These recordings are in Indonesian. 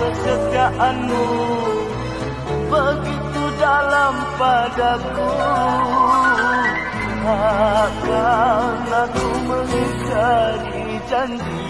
kesetiaanmu begitu dalam padaku. Akan aku mengingkari janji.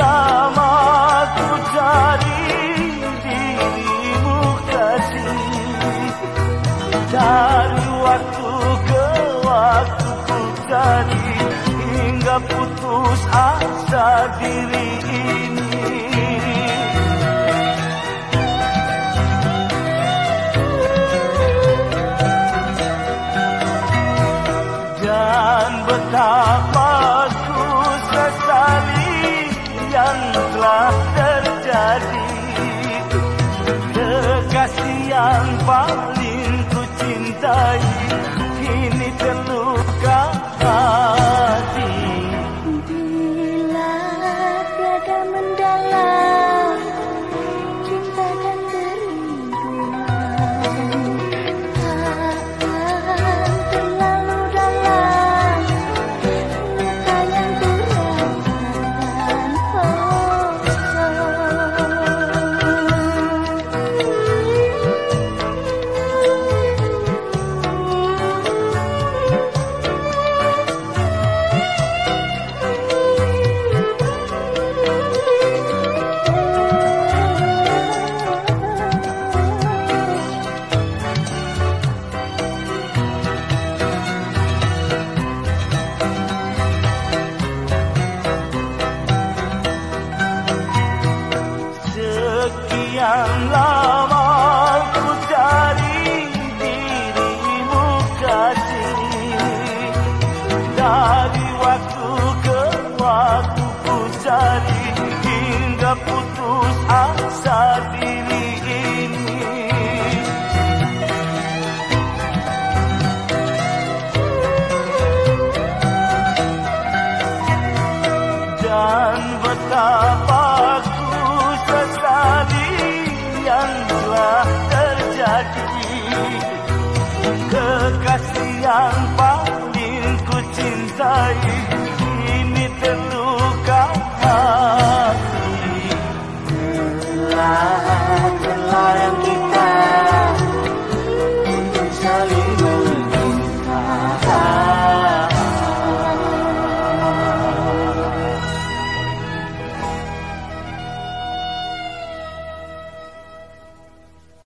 lama ku jadi dirimu kasih. Dari waktu ke waktu ku jadi Hingga putus asa diri ini. Dan betapa yang telah terjadi. Kekasih yang paling ku cintai Kini terluka kekasih yang